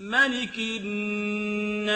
مَلِكِ النَّاسِ